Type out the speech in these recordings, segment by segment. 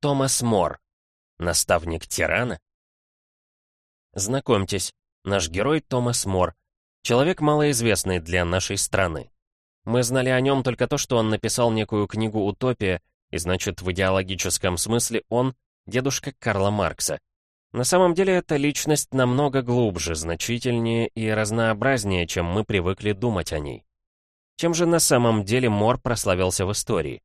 Томас Мор. Наставник тирана? Знакомьтесь, наш герой Томас Мор. Человек малоизвестный для нашей страны. Мы знали о нем только то, что он написал некую книгу «Утопия», и значит, в идеологическом смысле он — дедушка Карла Маркса. На самом деле, эта личность намного глубже, значительнее и разнообразнее, чем мы привыкли думать о ней. Чем же на самом деле Мор прославился в истории?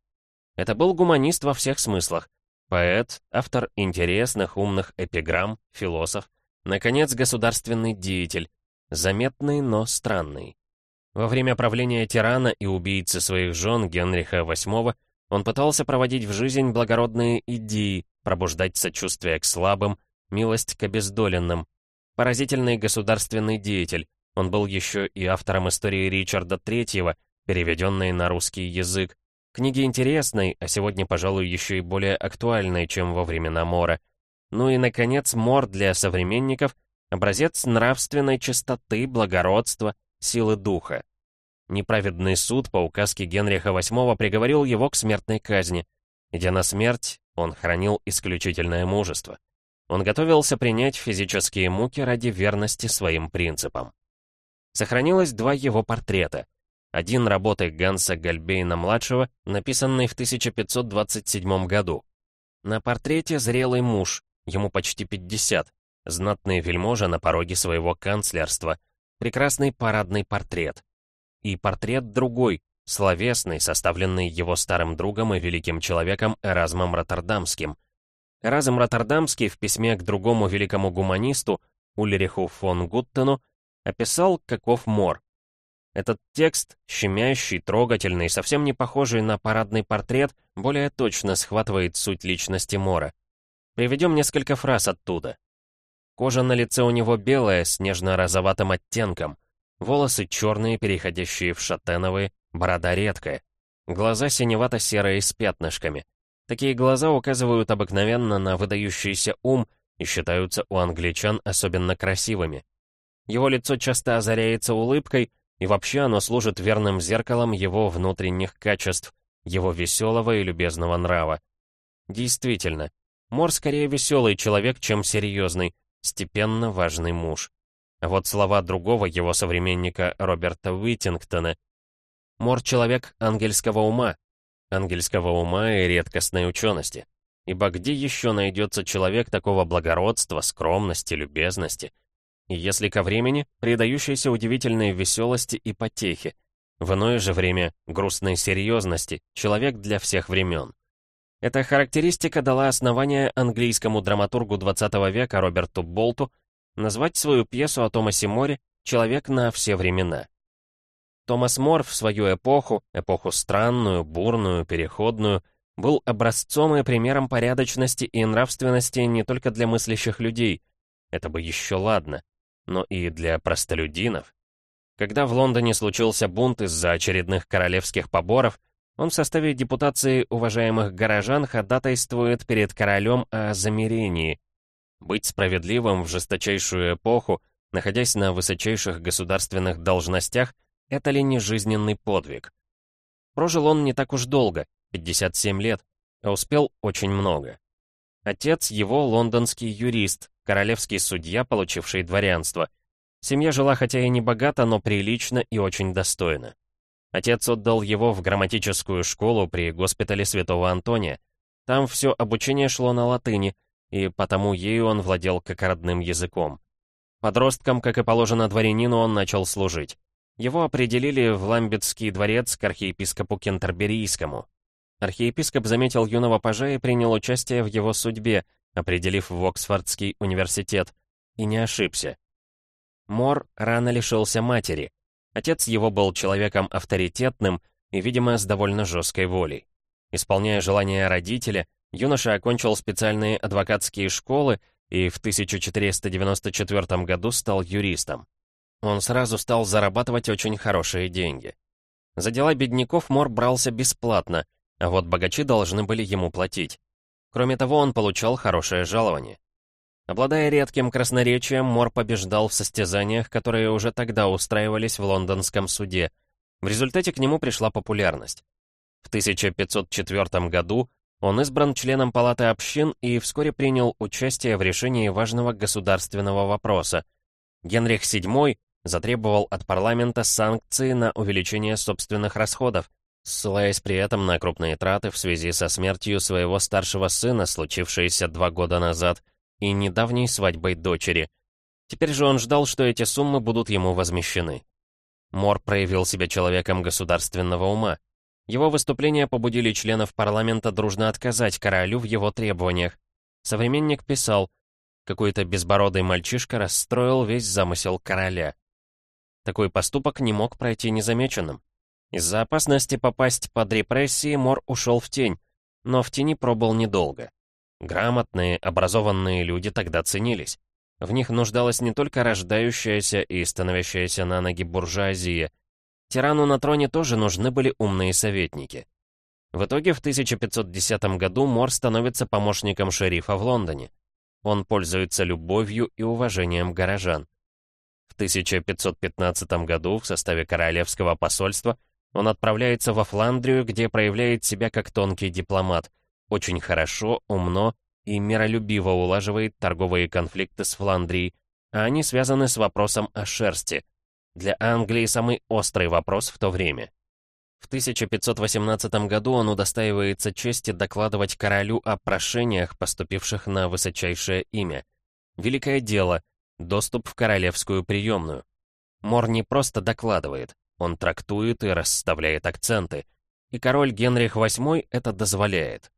Это был гуманист во всех смыслах. Поэт, автор интересных, умных эпиграмм, философ, наконец, государственный деятель, заметный, но странный. Во время правления тирана и убийцы своих жен Генриха VIII он пытался проводить в жизнь благородные идеи, пробуждать сочувствие к слабым, милость к обездоленным. Поразительный государственный деятель. Он был еще и автором истории Ричарда III, переведенной на русский язык. Книги интересной, а сегодня, пожалуй, еще и более актуальной, чем во времена Мора. Ну и, наконец, Мор для современников — образец нравственной чистоты, благородства, силы духа. Неправедный суд по указке Генриха VIII приговорил его к смертной казни. Идя на смерть, он хранил исключительное мужество. Он готовился принять физические муки ради верности своим принципам. Сохранилось два его портрета. Один работы Ганса Гальбейна-младшего, написанный в 1527 году. На портрете зрелый муж, ему почти 50, знатный вельможа на пороге своего канцлерства, прекрасный парадный портрет. И портрет другой, словесный, составленный его старым другом и великим человеком Эразмом Роттердамским — Разом Роттердамский в письме к другому великому гуманисту, Ульриху фон Гуттену, описал, каков мор. Этот текст, щемящий, трогательный, совсем не похожий на парадный портрет, более точно схватывает суть личности Мора. Приведем несколько фраз оттуда. Кожа на лице у него белая, с нежно-розоватым оттенком. Волосы черные, переходящие в шатеновые, борода редкая. Глаза синевато-серые с пятнышками. Такие глаза указывают обыкновенно на выдающийся ум и считаются у англичан особенно красивыми. Его лицо часто озаряется улыбкой, и вообще оно служит верным зеркалом его внутренних качеств, его веселого и любезного нрава. Действительно, Мор скорее веселый человек, чем серьезный, степенно важный муж. А вот слова другого его современника Роберта Уиттингтона. Мор — человек ангельского ума, ангельского ума и редкостной учености. Ибо где еще найдется человек такого благородства, скромности, любезности? И если ко времени, предающейся удивительной веселости и потехе, в иное же время грустной серьезности, человек для всех времен. Эта характеристика дала основание английскому драматургу XX века Роберту Болту назвать свою пьесу о Томасе Море «Человек на все времена». Томас Мор в свою эпоху, эпоху странную, бурную, переходную, был образцом и примером порядочности и нравственности не только для мыслящих людей, это бы еще ладно, но и для простолюдинов. Когда в Лондоне случился бунт из-за очередных королевских поборов, он в составе депутации уважаемых горожан ходатайствует перед королем о замирении. Быть справедливым в жесточайшую эпоху, находясь на высочайших государственных должностях, это ли не жизненный подвиг? Прожил он не так уж долго, 57 лет, а успел очень много. Отец его лондонский юрист, королевский судья, получивший дворянство. Семья жила хотя и не богато, но прилично и очень достойно. Отец отдал его в грамматическую школу при госпитале Святого Антония. Там все обучение шло на латыни, и потому ею он владел как родным языком. Подростком, как и положено дворянину, он начал служить. Его определили в Ламбетский дворец к архиепископу Кентерберийскому. Архиепископ заметил юного пажа и принял участие в его судьбе, определив в Оксфордский университет, и не ошибся. Мор рано лишился матери. Отец его был человеком авторитетным и, видимо, с довольно жесткой волей. Исполняя желания родителя, юноша окончил специальные адвокатские школы и в 1494 году стал юристом. Он сразу стал зарабатывать очень хорошие деньги. За дела бедняков Мор брался бесплатно, а вот богачи должны были ему платить. Кроме того, он получал хорошее жалование. Обладая редким красноречием, Мор побеждал в состязаниях, которые уже тогда устраивались в лондонском суде. В результате к нему пришла популярность. В 1504 году Он избран членом Палаты общин и вскоре принял участие в решении важного государственного вопроса. Генрих VII затребовал от парламента санкции на увеличение собственных расходов, ссылаясь при этом на крупные траты в связи со смертью своего старшего сына, случившейся два года назад, и недавней свадьбой дочери. Теперь же он ждал, что эти суммы будут ему возмещены. Мор проявил себя человеком государственного ума. Его выступления побудили членов парламента дружно отказать королю в его требованиях. Современник писал, какой-то безбородый мальчишка расстроил весь замысел короля. Такой поступок не мог пройти незамеченным. Из-за опасности попасть под репрессии Мор ушел в тень, но в тени пробыл недолго. Грамотные, образованные люди тогда ценились. В них нуждалась не только рождающаяся и становящаяся на ноги буржуазия. Тирану на троне тоже нужны были умные советники. В итоге в 1510 году Мор становится помощником шерифа в Лондоне. Он пользуется любовью и уважением горожан. В 1515 году в составе королевского посольства он отправляется во Фландрию, где проявляет себя как тонкий дипломат, очень хорошо, умно и миролюбиво улаживает торговые конфликты с Фландрией, а они связаны с вопросом о шерсти. Для Англии самый острый вопрос в то время. В 1518 году он удостаивается чести докладывать королю о прошениях, поступивших на высочайшее имя. Великое дело — доступ в королевскую приемную. Мор не просто докладывает, он трактует и расставляет акценты. И король Генрих VIII это дозволяет.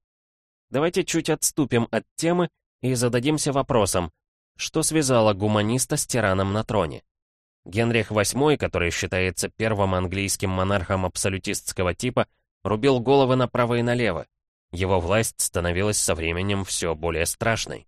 Давайте чуть отступим от темы и зададимся вопросом, что связало гуманиста с тираном на троне? Генрих VIII, который считается первым английским монархом абсолютистского типа, рубил головы направо и налево. Его власть становилась со временем все более страшной.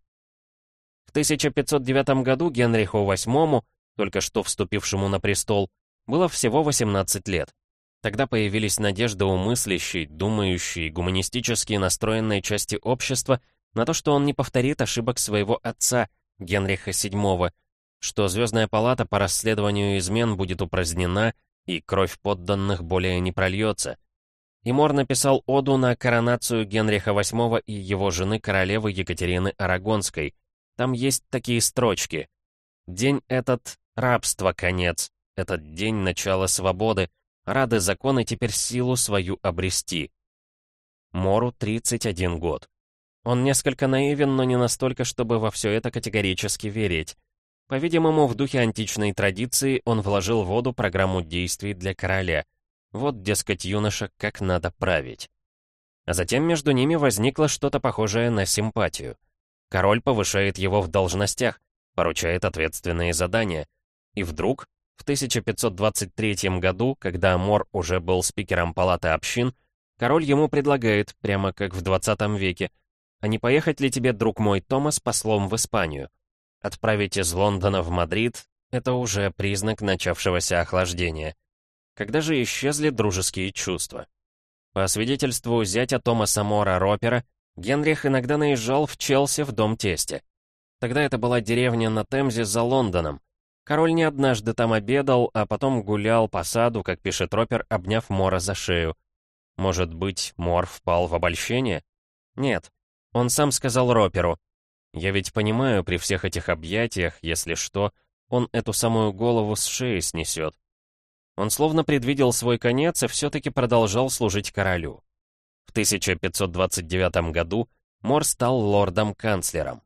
В 1509 году Генриху VIII, только что вступившему на престол, было всего 18 лет. Тогда появились надежды у мыслящей, думающей, гуманистически настроенной части общества на то, что он не повторит ошибок своего отца, Генриха VII, что Звездная палата по расследованию измен будет упразднена и кровь подданных более не прольется. И Мор написал оду на коронацию Генриха VIII и его жены королевы Екатерины Арагонской. Там есть такие строчки. «День этот — рабство конец, этот день начала свободы, рады законы теперь силу свою обрести. Мору 31 год. Он несколько наивен, но не настолько, чтобы во все это категорически верить. По-видимому, в духе античной традиции он вложил в воду программу действий для короля. Вот, дескать, юноша, как надо править. А затем между ними возникло что-то похожее на симпатию. Король повышает его в должностях, поручает ответственные задания. И вдруг в 1523 году, когда Мор уже был спикером Палаты общин, король ему предлагает, прямо как в 20 веке, «А не поехать ли тебе, друг мой, Томас, послом в Испанию? Отправить из Лондона в Мадрид — это уже признак начавшегося охлаждения. Когда же исчезли дружеские чувства? По свидетельству зятя Томаса Мора Ропера, Генрих иногда наезжал в Челси в дом тестя. Тогда это была деревня на Темзе за Лондоном, Король не однажды там обедал, а потом гулял по саду, как пишет Ропер, обняв Мора за шею. Может быть, Мор впал в обольщение? Нет. Он сам сказал Роперу. «Я ведь понимаю, при всех этих объятиях, если что, он эту самую голову с шеи снесет». Он словно предвидел свой конец и все-таки продолжал служить королю. В 1529 году Мор стал лордом-канцлером.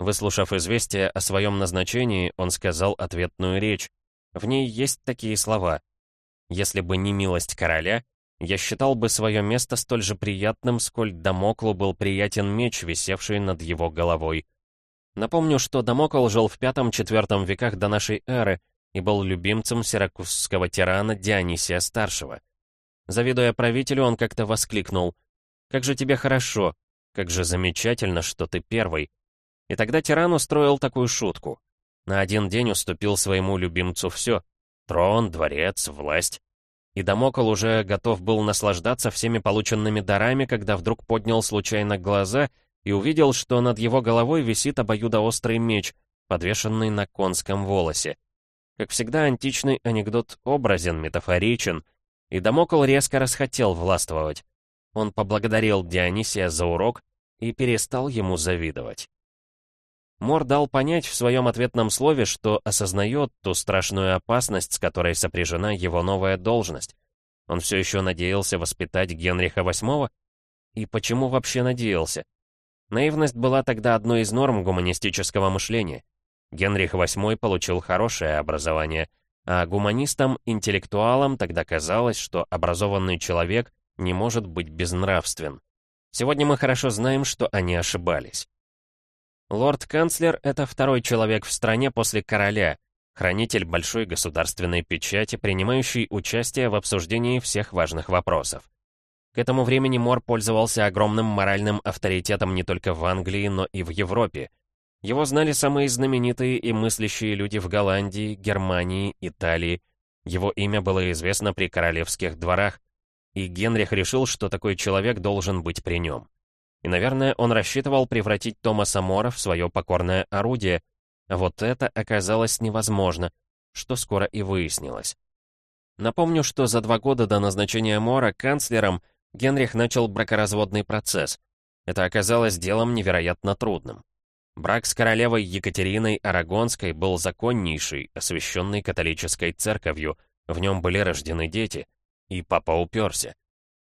Выслушав известие о своем назначении, он сказал ответную речь. В ней есть такие слова. «Если бы не милость короля, я считал бы свое место столь же приятным, сколь Дамоклу был приятен меч, висевший над его головой». Напомню, что Дамокл жил в V-IV веках до нашей эры и был любимцем сиракузского тирана Дионисия Старшего. Завидуя правителю, он как-то воскликнул. «Как же тебе хорошо! Как же замечательно, что ты первый!» И тогда тиран устроил такую шутку. На один день уступил своему любимцу все — трон, дворец, власть. И Дамокл уже готов был наслаждаться всеми полученными дарами, когда вдруг поднял случайно глаза и увидел, что над его головой висит обоюдоострый меч, подвешенный на конском волосе. Как всегда, античный анекдот образен, метафоричен, и Дамокл резко расхотел властвовать. Он поблагодарил Дионисия за урок и перестал ему завидовать. Мор дал понять в своем ответном слове, что осознает ту страшную опасность, с которой сопряжена его новая должность. Он все еще надеялся воспитать Генриха VIII? И почему вообще надеялся? Наивность была тогда одной из норм гуманистического мышления. Генрих VIII получил хорошее образование, а гуманистам, интеллектуалам тогда казалось, что образованный человек не может быть безнравствен. Сегодня мы хорошо знаем, что они ошибались. Лорд-канцлер — это второй человек в стране после короля, хранитель большой государственной печати, принимающий участие в обсуждении всех важных вопросов. К этому времени Мор пользовался огромным моральным авторитетом не только в Англии, но и в Европе. Его знали самые знаменитые и мыслящие люди в Голландии, Германии, Италии. Его имя было известно при королевских дворах, и Генрих решил, что такой человек должен быть при нем. И, наверное, он рассчитывал превратить Томаса Мора в свое покорное орудие, а вот это оказалось невозможно, что скоро и выяснилось. Напомню, что за два года до назначения Мора канцлером Генрих начал бракоразводный процесс. Это оказалось делом невероятно трудным. Брак с королевой Екатериной Арагонской был законнейший, освященный католической церковью, в нем были рождены дети, и папа уперся.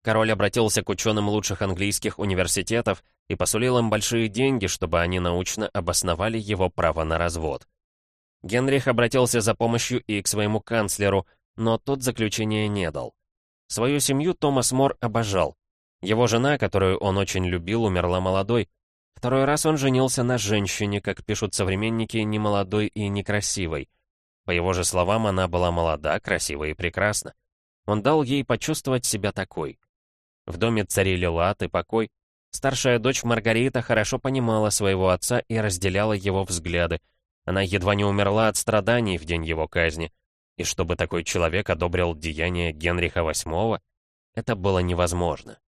Король обратился к ученым лучших английских университетов и посулил им большие деньги, чтобы они научно обосновали его право на развод. Генрих обратился за помощью и к своему канцлеру, но тот заключения не дал. Свою семью Томас Мор обожал. Его жена, которую он очень любил, умерла молодой. Второй раз он женился на женщине, как пишут современники, не молодой и некрасивой. По его же словам, она была молода, красива и прекрасна. Он дал ей почувствовать себя такой. В доме царили лад и покой. Старшая дочь Маргарита хорошо понимала своего отца и разделяла его взгляды. Она едва не умерла от страданий в день его казни. И чтобы такой человек одобрил деяния Генриха VIII, это было невозможно.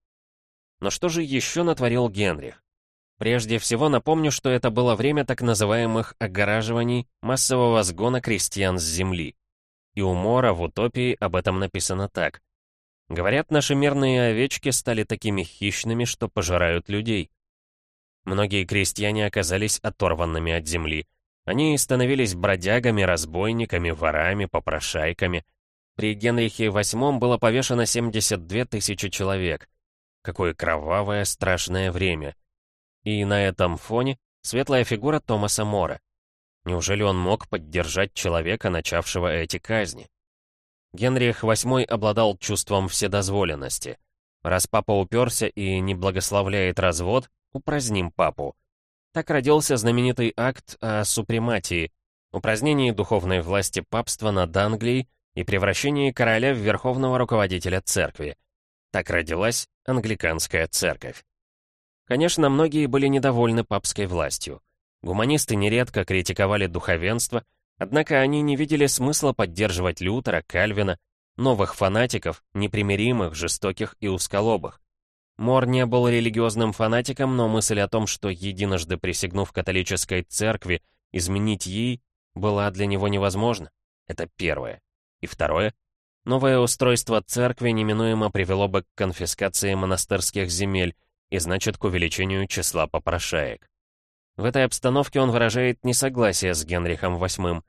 Но что же еще натворил Генрих? Прежде всего напомню, что это было время так называемых огораживаний, массового сгона крестьян с земли. И у Мора в «Утопии» об этом написано так. Говорят, наши мирные овечки стали такими хищными, что пожирают людей. Многие крестьяне оказались оторванными от земли. Они становились бродягами, разбойниками, ворами, попрошайками. При Генрихе VIII было повешено 72 тысячи человек. Какое кровавое, страшное время. И на этом фоне светлая фигура Томаса Мора. Неужели он мог поддержать человека, начавшего эти казни? Генрих VIII обладал чувством вседозволенности. Раз папа уперся и не благословляет развод, упраздним папу. Так родился знаменитый акт о супрематии, упразднении духовной власти папства над Англией и превращении короля в верховного руководителя церкви. Так родилась англиканская церковь. Конечно, многие были недовольны папской властью. Гуманисты нередко критиковали духовенство, Однако они не видели смысла поддерживать Лютера, Кальвина, новых фанатиков, непримиримых, жестоких и усколобых. Мор не был религиозным фанатиком, но мысль о том, что единожды присягнув католической церкви, изменить ей, была для него невозможна. Это первое. И второе. Новое устройство церкви неминуемо привело бы к конфискации монастырских земель и значит к увеличению числа попрошаек. В этой обстановке он выражает несогласие с Генрихом VIII,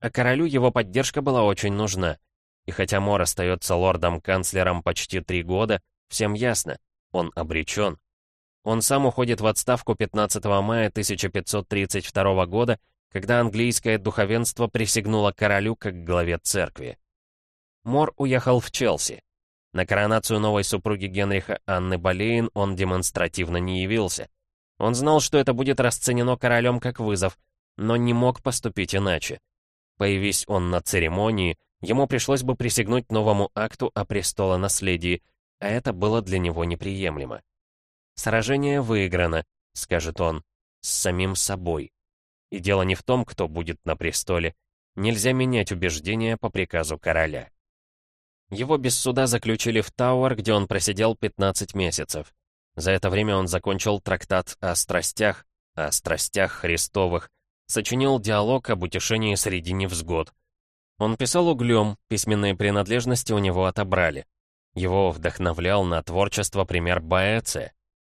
а королю его поддержка была очень нужна. И хотя Мор остается лордом-канцлером почти три года, всем ясно, он обречен. Он сам уходит в отставку 15 мая 1532 года, когда английское духовенство присягнуло королю как главе церкви. Мор уехал в Челси. На коронацию новой супруги Генриха Анны Болейн он демонстративно не явился — он знал, что это будет расценено королем как вызов, но не мог поступить иначе. Появись он на церемонии, ему пришлось бы присягнуть новому акту о престолонаследии, а это было для него неприемлемо. «Сражение выиграно», — скажет он, — «с самим собой». И дело не в том, кто будет на престоле. Нельзя менять убеждения по приказу короля. Его без суда заключили в Тауэр, где он просидел 15 месяцев. За это время он закончил трактат о страстях, о страстях Христовых, сочинил диалог об утешении среди невзгод. Он писал углем, письменные принадлежности у него отобрали. Его вдохновлял на творчество пример Боэция.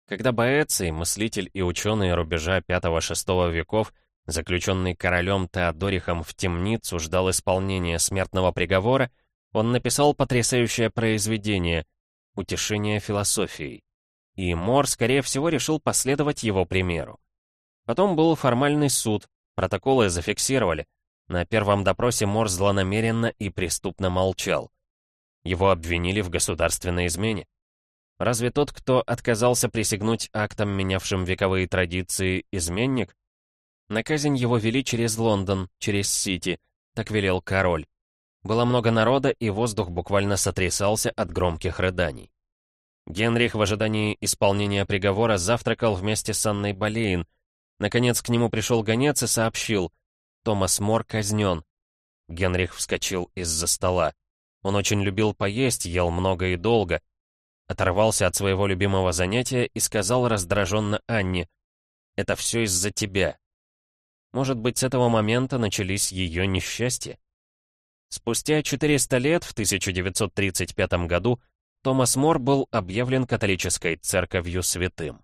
Когда Боэций, мыслитель и ученый рубежа V-VI веков, заключенный королем Теодорихом в темницу, ждал исполнения смертного приговора, он написал потрясающее произведение «Утешение философией». И Мор, скорее всего, решил последовать его примеру. Потом был формальный суд, протоколы зафиксировали. На первом допросе Мор злонамеренно и преступно молчал. Его обвинили в государственной измене. Разве тот, кто отказался присягнуть актам, менявшим вековые традиции, изменник? На его вели через Лондон, через Сити, так велел король. Было много народа, и воздух буквально сотрясался от громких рыданий. Генрих в ожидании исполнения приговора завтракал вместе с Анной Болейн. Наконец к нему пришел гонец и сообщил, Томас Мор казнен. Генрих вскочил из-за стола. Он очень любил поесть, ел много и долго. Оторвался от своего любимого занятия и сказал раздраженно Анне, «Это все из-за тебя». Может быть, с этого момента начались ее несчастья? Спустя 400 лет, в 1935 году, Томас Мор был объявлен католической церковью святым.